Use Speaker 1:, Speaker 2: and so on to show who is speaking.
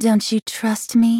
Speaker 1: Don't you trust me?